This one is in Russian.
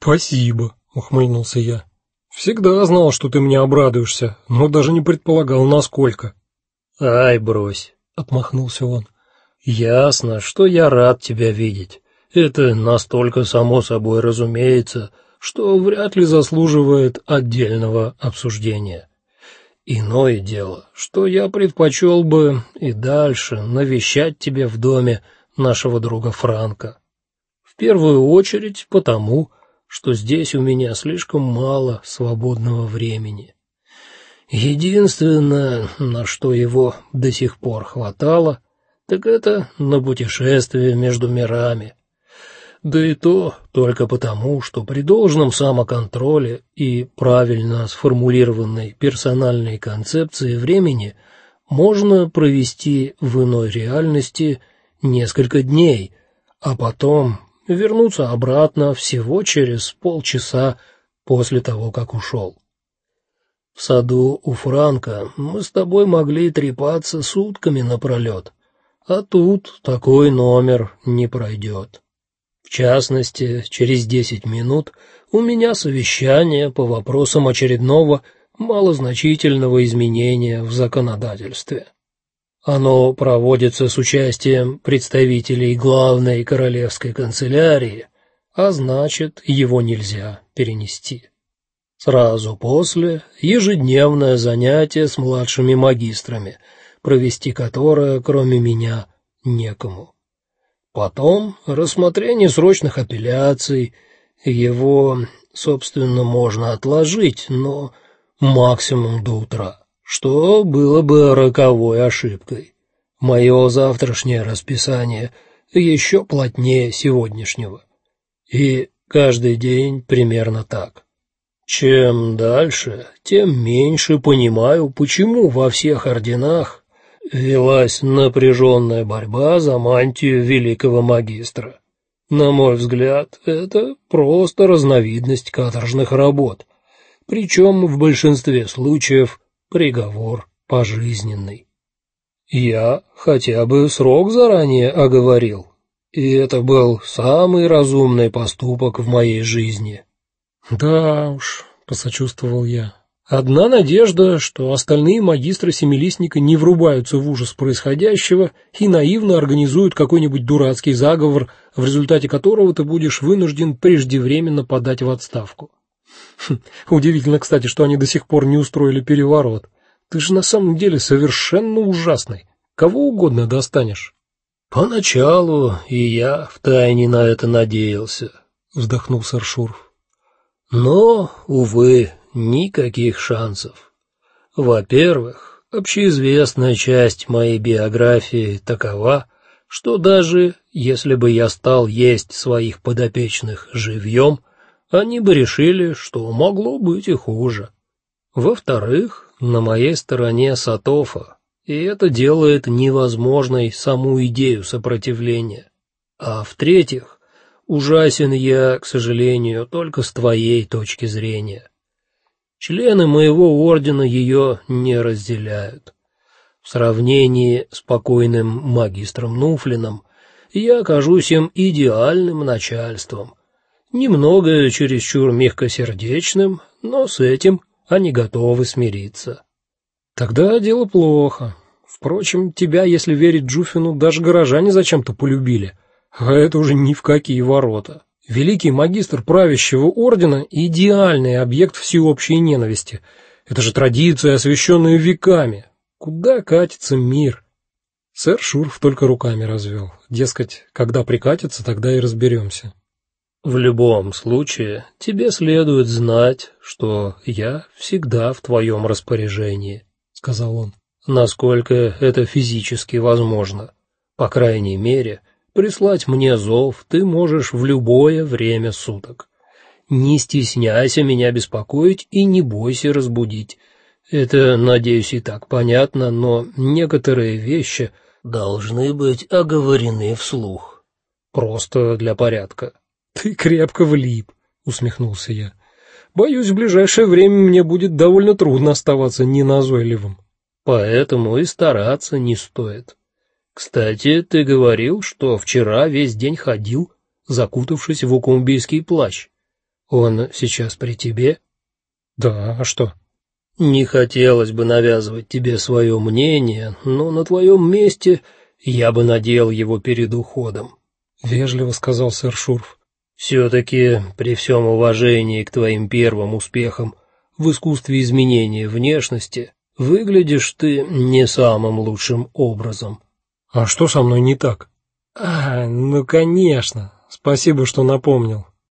Спасибо, ухмыльнулся я. Всегда знал, что ты мне обрадуешься, но даже не предполагал насколько. Ай, брось, отмахнулся он. Ясно, что я рад тебя видеть. Это настолько само собой разумеется, что вряд ли заслуживает отдельного обсуждения. Иное дело, что я предпочел бы и дальше навещать тебя в доме нашего друга Франка. В первую очередь потому, что здесь у меня слишком мало свободного времени. Единственное, на что его до сих пор хватало, так это на путешествие между мирами. Да и то только потому, что при должном самоконтроле и правильно сформулированной персональной концепции времени можно провести в иной реальности несколько дней, а потом вернуться обратно всего через полчаса после того, как ушел. В саду у Франка мы с тобой могли трепаться сутками напролет, а тут такой номер не пройдет. В частности, через десять минут у меня совещание по вопросам очередного малозначительного изменения в законодательстве. Оно проводится с участием представителей главной королевской канцелярии, а значит, его нельзя перенести. Сразу после ежедневное занятие с младшими магистрами, провести которое, кроме меня, некому. Потом рассмотрение срочных апелляций. Его, собственно, можно отложить, но максимум до утра что было бы роковой ошибкой. Мое завтрашнее расписание еще плотнее сегодняшнего. И каждый день примерно так. Чем дальше, тем меньше понимаю, почему во всех орденах велась напряженная борьба за мантию великого магистра. На мой взгляд, это просто разновидность каторжных работ, причем в большинстве случаев приговор пожизненный. Я хотя бы срок заранее оговорил, и это был самый разумный поступок в моей жизни. Да уж, посочувствовал я. Одна надежда, что остальные магистры семилистника не врубаются в ужас происходящего и наивно организуют какой-нибудь дурацкий заговор, в результате которого ты будешь вынужден преждевременно подать в отставку. Хм, удивительно, кстати, что они до сих пор не устроили переворот. Ты же на самом деле совершенно ужасный. Кого угодно достанешь. Поначалу и я втайне на это надеялся, вздохнул Саршуров. Но, увы, никаких шансов. Во-первых, общеизвестная часть моей биографии такова, что даже если бы я стал есть своих подопечных живьем, они бы решили, что могло быть и хуже. Во-вторых, на моей стороне Сатофа, и это делает невозможной саму идею сопротивления. А в-третьих, ужасен я, к сожалению, только с твоей точки зрения. Члены моего ордена ее не разделяют. В сравнении с покойным магистром Нуфлином я окажусь им идеальным начальством, немного чересчур мягкосердечным, но с этим они готовы смириться. Тогда дело плохо. Впрочем, тебя, если верить Джуфину, даже горожане зачем-то полюбили. А это уже ни в какие ворота. Великий магистр правящего ордена идеальный объект всеобщей ненависти. Это же традиция, освященная веками. Куда катится мир? Сэр Шурф только руками развел. Дескать, когда прикатится, тогда и разберемся. В любом случае, тебе следует знать, что я всегда в твоем распоряжении, сказал он. Насколько это физически возможно. По крайней мере, прислать мне зов ты можешь в любое время суток. Не стесняйся меня беспокоить и не бойся разбудить. Это, надеюсь, и так понятно, но некоторые вещи должны быть оговорены вслух. Просто для порядка. Ты крепко влип, усмехнулся я. Боюсь, в ближайшее время мне будет довольно трудно оставаться неназойливым. Поэтому и стараться не стоит. Кстати, ты говорил, что вчера весь день ходил, закутавшись в укумбийский плащ. Он сейчас при тебе? Да, а что? Не хотелось бы навязывать тебе свое мнение, но на твоем месте я бы надел его перед уходом, вежливо сказал сэр Шурф. Все-таки при всем уважении к твоим первым успехам в искусстве изменения внешности выглядишь ты не самым лучшим образом. А что со мной не так? А, ну конечно. Спасибо, что напомнил.